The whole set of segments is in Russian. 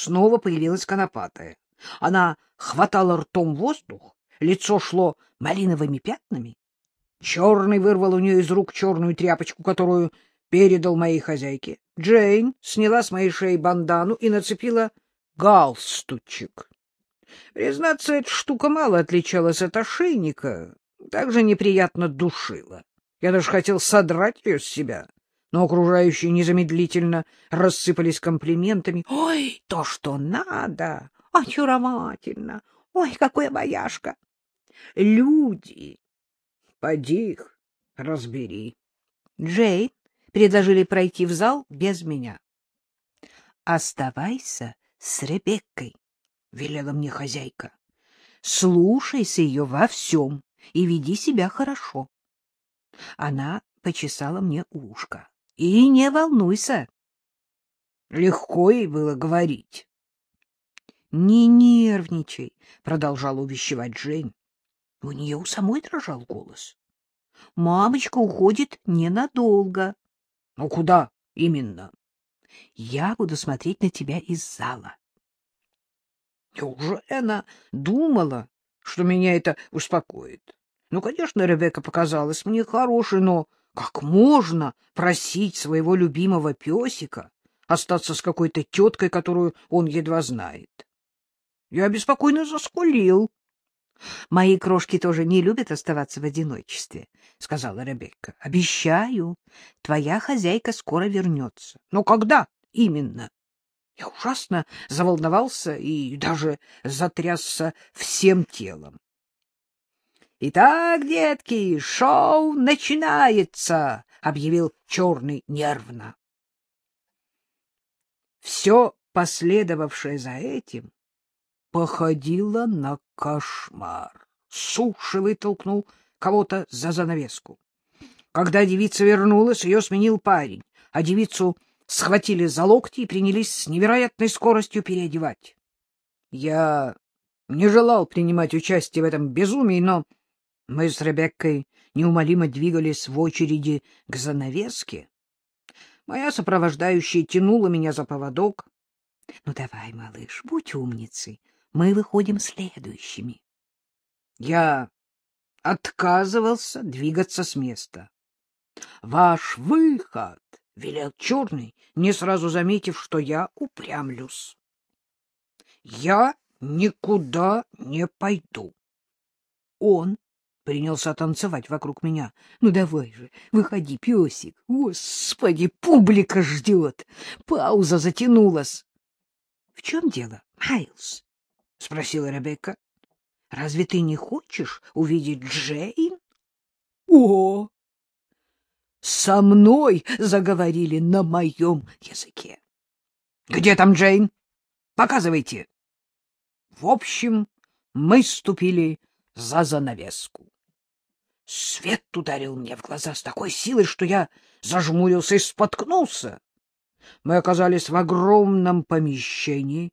снова появилась конопатая. Она хватала ртом воздух, лицо шло малиновыми пятнами. Черный вырвал у нее из рук черную тряпочку, которую передал моей хозяйке. Джейн сняла с моей шеи бандану и нацепила галстучек. Признаться, эта штука мало отличалась от ошейника, также неприятно душила. Я даже хотел содрать ее с себя, но окружающие незамедлительно рассыпались комплиментами. «Ой, то, что надо! Очаровательно! Ой, какой бояшка! Люди! Поди их, разбери!» Джейн предложили пройти в зал без меня. «Оставайся с Ребеккой», — велела мне хозяйка. «Слушайся ее во всем и веди себя хорошо». Она почесала мне ушко. «И не волнуйся». Легко ей было говорить. «Не нервничай», — продолжала увещевать Джейн. У нее у самой дрожал голос. «Мамочка уходит ненадолго». «Ну куда именно?» «Я буду смотреть на тебя из зала». Неужели она думала, что меня это успокоит? Ну, конечно, Ребекка показалась мне хорошей, но как можно просить своего любимого песика остаться с какой-то теткой, которую он едва знает? Я беспокойно заскулил. — Мои крошки тоже не любят оставаться в одиночестве, — сказала Ребекка. — Обещаю, твоя хозяйка скоро вернется. — Но когда именно? Я ужасно заволновался и даже затрясся всем телом. — Итак, детки, шоу начинается, — объявил Черный нервно. Все последовавшее за этим походило на кошмар. Суши вытолкнул кого-то за занавеску. Когда девица вернулась, ее сменил парень, а девицу схватили за локти и принялись с невероятной скоростью переодевать. Я не желал принимать участие в этом безумии, но мы с Ребеккой неумолимо двигались в очереди к занавеске. Моя сопровождающая тянула меня за поводок. — Ну давай, малыш, будь умницей, мы выходим следующими. Я отказывался двигаться с места. — Ваш выход! — велел Черный, не сразу заметив, что я упрямлюсь. — Я никуда не пойду. Он принялся танцевать вокруг меня. — Ну давай же, выходи, песик. Господи, публика ждет. Пауза затянулась. — В чем дело, Майлз? — спросила Ребекка. — Разве ты не хочешь увидеть Джейн? — О! Со мной заговорили на моем языке. — Где там Джейн? Показывайте. В общем, мы ступили за занавеску. Свет ударил мне в глаза с такой силой, что я зажмурился и споткнулся. Мы оказались в огромном помещении,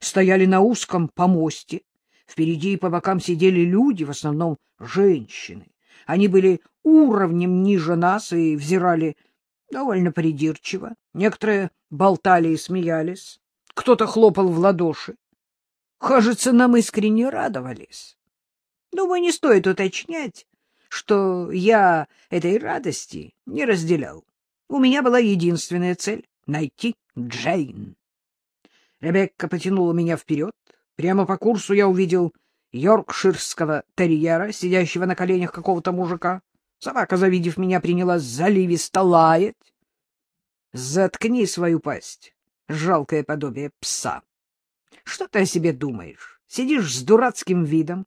стояли на узком помосте. Впереди и по бокам сидели люди, в основном женщины. Они были уровнем ниже нас и взирали довольно придирчиво. Некоторые болтали и смеялись. Кто-то хлопал в ладоши. Кажется, нам искренне радовались. Думаю, не стоит уточнять, что я этой радости не разделял. У меня была единственная цель — найти Джейн. Ребекка потянула меня вперед. Прямо по курсу я увидел йоркширского терьера, сидящего на коленях какого-то мужика. Собака, завидев меня, принялась заливисто лаять. Заткни свою пасть, жалкое подобие пса. Что ты о себе думаешь? Сидишь с дурацким видом,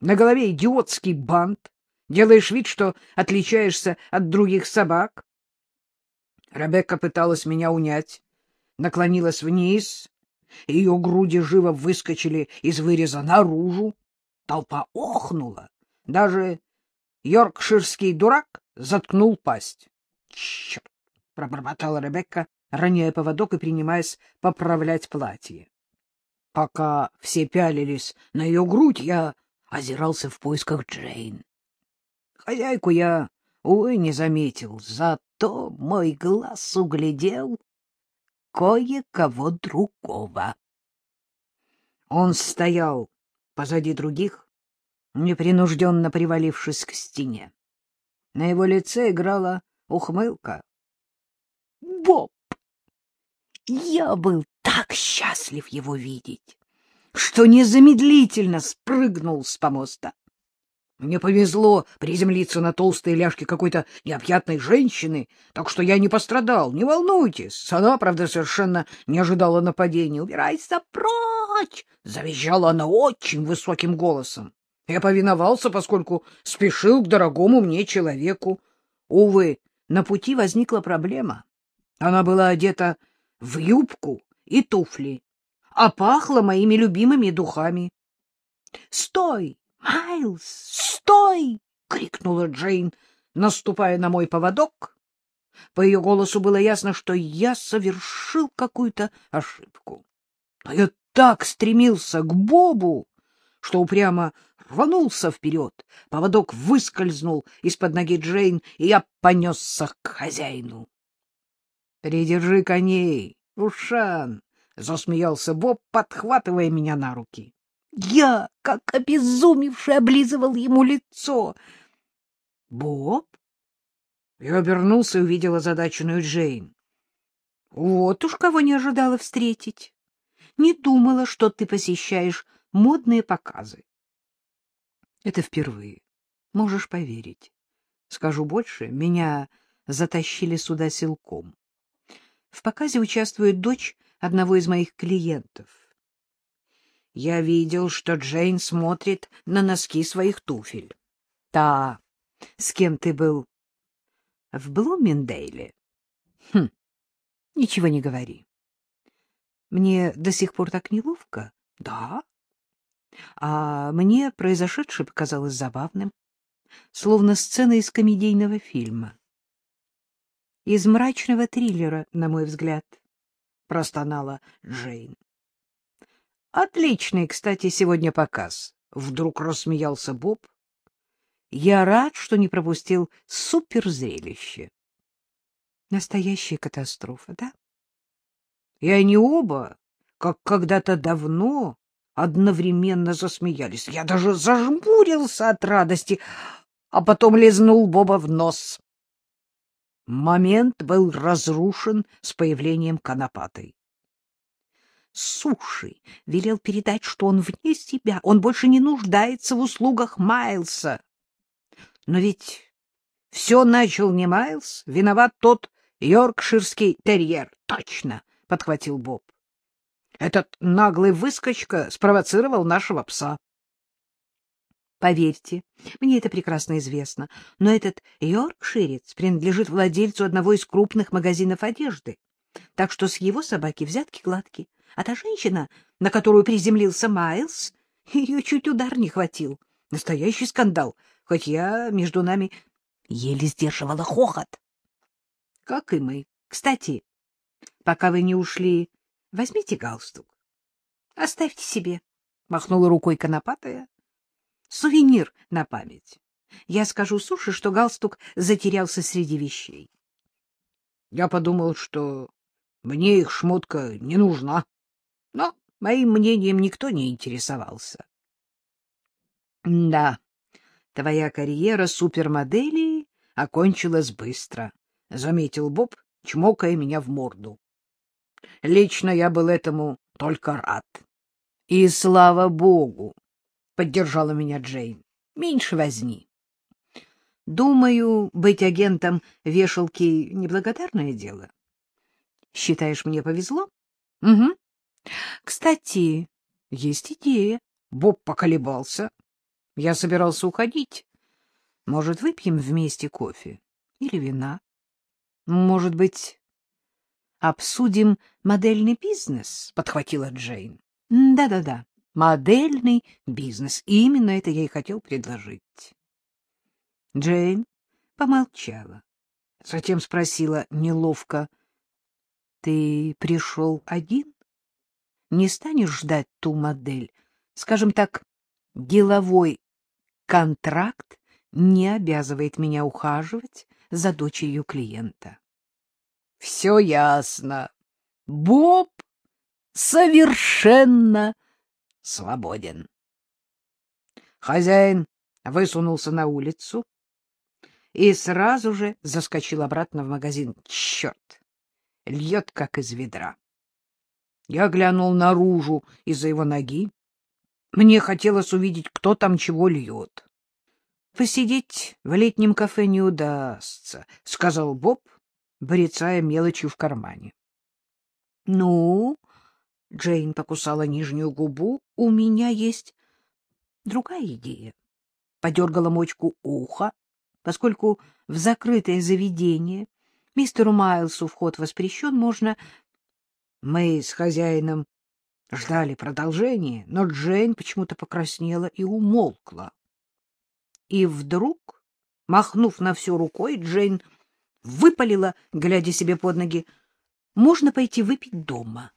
на голове идиотский бант, делаешь вид, что отличаешься от других собак. Ребекка пыталась меня унять, наклонилась вниз, ее груди живо выскочили из выреза наружу. Толпа охнула. Даже йоркширский дурак заткнул пасть. — Черт! — пробормотала Ребекка, роняя поводок и принимаясь поправлять платье. Пока все пялились на ее грудь, я озирался в поисках Джейн. Хозяйку я, увы, не заметил, зато мой глаз углядел кое-кого другого. Он стоял позади других, непринужденно привалившись к стене. На его лице играла ухмылка. — Боб! Я был так счастлив его видеть, что незамедлительно спрыгнул с помоста. Мне повезло приземлиться на толстые ляжки какой-то необъятной женщины, так что я не пострадал, не волнуйтесь. Она, правда, совершенно не ожидала нападения. «Убирайся прочь!» — завизжала она очень высоким голосом. Я повиновался, поскольку спешил к дорогому мне человеку. Увы, на пути возникла проблема. Она была одета в юбку и туфли, а пахла моими любимыми духами. — Стой! Майлз, стой! — крикнула Джейн, наступая на мой поводок. По ее голосу было ясно, что я совершил какую-то ошибку. Но я так стремился к Бобу, что упрямо рванулся вперед. Поводок выскользнул из-под ноги Джейн, и я понесся к хозяину. — Придержи коней, Ушан! — засмеялся Боб, подхватывая меня на руки. Я, как обезумевший, облизывал ему лицо. — Боб? Я обернулся и увидел озадаченную Джейн. — Вот уж кого не ожидала встретить. Не думала, что ты посещаешь модные показы. — Это впервые. Можешь поверить. Скажу больше, меня затащили сюда силком. В показе участвует дочь одного из моих клиентов. Я видел, что Джейн смотрит на носки своих туфель. — Та, с кем ты был? — В Блумендейле. — Хм, ничего не говори. Мне до сих пор так неловко. — Да. А мне произошедшее показалось забавным, словно сцена из комедийного фильма. Из мрачного триллера, на мой взгляд, — простонала Джейн. Отличный, кстати, сегодня показ. Вдруг рассмеялся Боб. Я рад, что не пропустил суперзрелище. Настоящая катастрофа, да? И они оба, как когда-то давно, одновременно засмеялись. Я даже зажмурился от радости, а потом лизнул Боба в нос. Момент был разрушен с появлением конопатой. Суши велел передать, что он вне себя, он больше не нуждается в услугах Майлса. Но ведь все начал не Майлс, виноват тот йоркширский терьер. Точно, — подхватил Боб. Этот наглый выскочка спровоцировал нашего пса. Поверьте, мне это прекрасно известно, но этот йоркширец принадлежит владельцу одного из крупных магазинов одежды, так что с его собаки взятки гладкие. А та женщина, на которую приземлился Майлз, ее чуть удар не хватил. Настоящий скандал, хоть я между нами еле сдерживала хохот. Как и мы. Кстати, пока вы не ушли, возьмите галстук. Оставьте себе, — махнула рукой конопатая. Сувенир на память. Я скажу Суше, что галстук затерялся среди вещей. Я подумал, что мне их шмотка не нужна, но моим мнением никто не интересовался. — Да, твоя карьера супермодели окончилась быстро, — заметил Боб, чмокая меня в морду. Лично я был этому только рад. — И слава богу! — поддержала меня Джейн. — Меньше возни. Думаю, быть агентом вешалки — неблагодарное дело. Считаешь, мне повезло? Угу. Кстати, есть идея. Боб поколебался. Я собирался уходить. Может, выпьем вместе кофе или вина? Может быть, обсудим модельный бизнес? Подхватила Джейн. Да-да-да, модельный бизнес. Именно это я и хотел предложить. Джейн помолчала. Затем спросила неловко. — Ты пришел один? Не станешь ждать ту модель. Скажем так, деловой контракт не обязывает меня ухаживать за дочерью клиента. — Все ясно. Боб совершенно свободен. Хозяин высунулся на улицу и сразу же заскочил обратно в магазин. Черт! Льет, как из ведра. Я глянул наружу из-за его ноги. Мне хотелось увидеть, кто там чего льет. Посидеть в летнем кафе не удастся, — сказал Боб, брецая мелочью в кармане. — Ну, — Джейн покусала нижнюю губу, — у меня есть другая идея. Подергала мочку уха, поскольку в закрытое заведение мистеру Майлсу вход воспрещен, можно... Мы с хозяином ждали продолжения, но Джейн почему-то покраснела и умолкла. И вдруг, махнув на всю рукой, Джейн выпалила, глядя себе под ноги, «Можно пойти выпить дома».